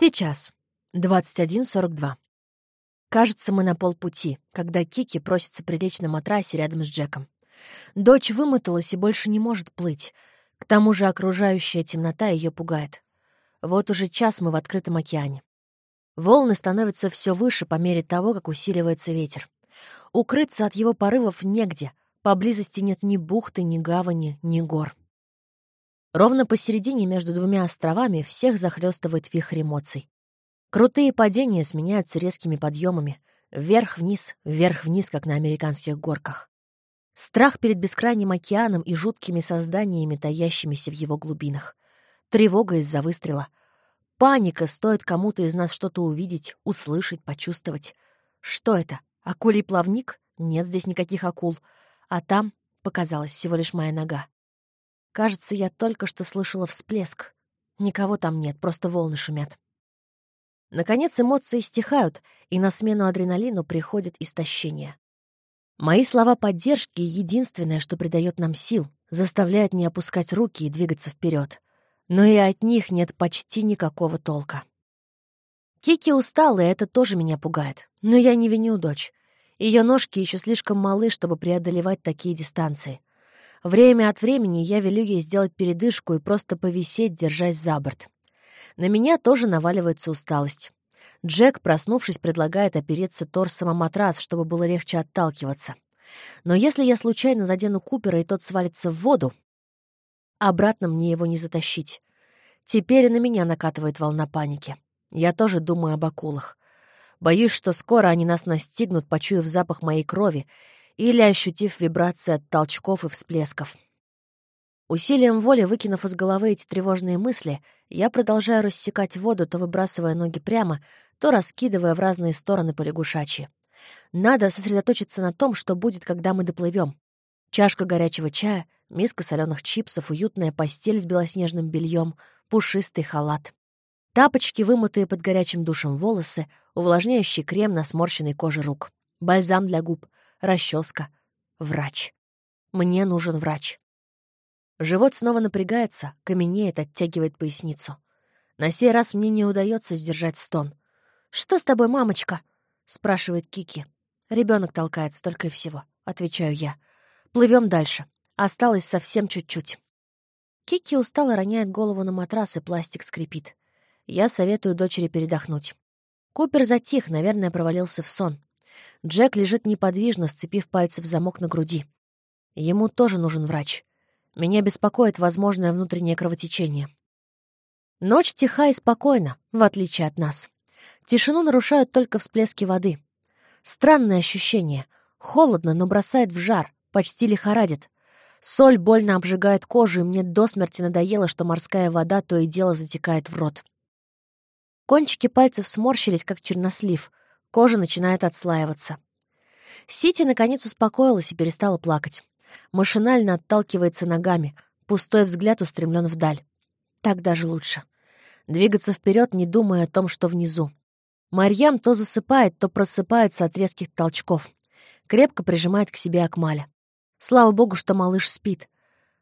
Сейчас. 21.42. Кажется, мы на полпути, когда Кики просится прилечь на матрасе рядом с Джеком. Дочь вымоталась и больше не может плыть. К тому же окружающая темнота ее пугает. Вот уже час мы в открытом океане. Волны становятся все выше по мере того, как усиливается ветер. Укрыться от его порывов негде. Поблизости нет ни бухты, ни гавани, ни гор. Ровно посередине между двумя островами всех захлестывает вихрь эмоций. Крутые падения сменяются резкими подъемами. Вверх-вниз, вверх-вниз, как на американских горках. Страх перед бескрайним океаном и жуткими созданиями, таящимися в его глубинах. Тревога из-за выстрела. Паника, стоит кому-то из нас что-то увидеть, услышать, почувствовать. Что это? Акулий плавник? Нет здесь никаких акул. А там показалась всего лишь моя нога. Кажется, я только что слышала всплеск. Никого там нет, просто волны шумят. Наконец эмоции стихают, и на смену адреналину приходит истощение. Мои слова поддержки — единственное, что придает нам сил, заставляет не опускать руки и двигаться вперед. Но и от них нет почти никакого толка. Кики устала, и это тоже меня пугает. Но я не виню дочь. Ее ножки еще слишком малы, чтобы преодолевать такие дистанции — Время от времени я велю ей сделать передышку и просто повисеть, держась за борт. На меня тоже наваливается усталость. Джек, проснувшись, предлагает опереться торсом о матрас, чтобы было легче отталкиваться. Но если я случайно задену Купера, и тот свалится в воду, обратно мне его не затащить. Теперь и на меня накатывает волна паники. Я тоже думаю об акулах. Боюсь, что скоро они нас настигнут, почуяв запах моей крови, или ощутив вибрации от толчков и всплесков. Усилием воли, выкинув из головы эти тревожные мысли, я продолжаю рассекать воду, то выбрасывая ноги прямо, то раскидывая в разные стороны по лягушачьи. Надо сосредоточиться на том, что будет, когда мы доплывем. Чашка горячего чая, миска соленых чипсов, уютная постель с белоснежным бельем, пушистый халат. Тапочки, вымытые под горячим душем волосы, увлажняющий крем на сморщенной коже рук, бальзам для губ, расческа, врач. Мне нужен врач. Живот снова напрягается, каменеет, оттягивает поясницу. На сей раз мне не удается сдержать стон. «Что с тобой, мамочка?» — спрашивает Кики. Ребенок толкается только и всего», — отвечаю я. Плывем дальше. Осталось совсем чуть-чуть. Кики устало роняет голову на матрас, и пластик скрипит. Я советую дочери передохнуть. Купер затих, наверное, провалился в сон. Джек лежит неподвижно, сцепив пальцы в замок на груди. Ему тоже нужен врач. Меня беспокоит возможное внутреннее кровотечение. Ночь тиха и спокойна, в отличие от нас. Тишину нарушают только всплески воды. Странное ощущение. Холодно, но бросает в жар, почти лихорадит. Соль больно обжигает кожу, и мне до смерти надоело, что морская вода то и дело затекает в рот. Кончики пальцев сморщились, как чернослив — Кожа начинает отслаиваться. Сити, наконец, успокоилась и перестала плакать. Машинально отталкивается ногами. Пустой взгляд устремлен вдаль. Так даже лучше. Двигаться вперед, не думая о том, что внизу. Марьям то засыпает, то просыпается от резких толчков. Крепко прижимает к себе Акмаля. Слава богу, что малыш спит.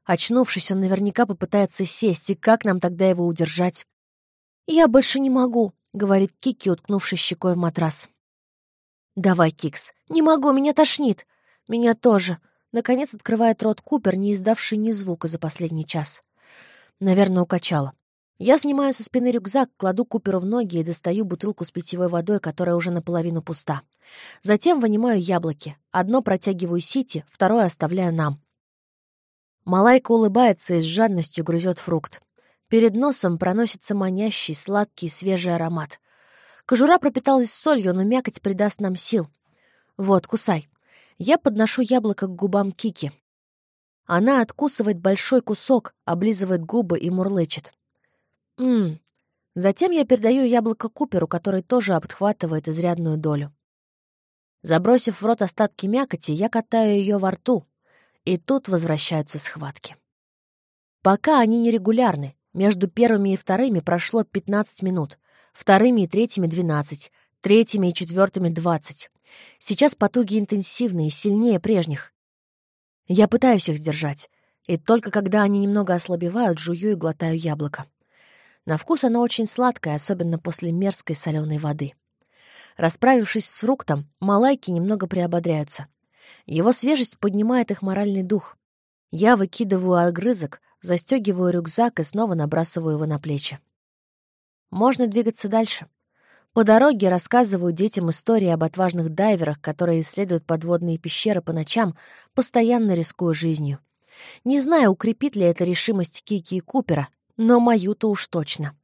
Очнувшись, он наверняка попытается сесть, и как нам тогда его удержать? «Я больше не могу», — говорит Кики, уткнувшись щекой в матрас. «Давай, Кикс. Не могу, меня тошнит». «Меня тоже». Наконец открывает рот Купер, не издавший ни звука за последний час. Наверное, укачала. Я снимаю со спины рюкзак, кладу Куперу в ноги и достаю бутылку с питьевой водой, которая уже наполовину пуста. Затем вынимаю яблоки. Одно протягиваю Сити, второе оставляю нам. Малайка улыбается и с жадностью грызет фрукт. Перед носом проносится манящий, сладкий, свежий аромат. Кожура пропиталась солью, но мякоть придаст нам сил. Вот, кусай. Я подношу яблоко к губам Кики. Она откусывает большой кусок, облизывает губы и мурлычет. Ммм. Затем я передаю яблоко Куперу, который тоже обхватывает изрядную долю. Забросив в рот остатки мякоти, я катаю ее во рту, и тут возвращаются схватки. Пока они нерегулярны, между первыми и вторыми прошло 15 минут — вторыми и третьими — двенадцать, третьими и четвертыми — двадцать. Сейчас потуги интенсивные, сильнее прежних. Я пытаюсь их сдержать, и только когда они немного ослабевают, жую и глотаю яблоко. На вкус оно очень сладкое, особенно после мерзкой соленой воды. Расправившись с фруктом, малайки немного приободряются. Его свежесть поднимает их моральный дух. Я выкидываю огрызок, застегиваю рюкзак и снова набрасываю его на плечи. Можно двигаться дальше. По дороге рассказываю детям истории об отважных дайверах, которые исследуют подводные пещеры по ночам, постоянно рискуя жизнью. Не знаю, укрепит ли это решимость Кики и Купера, но мою-то уж точно.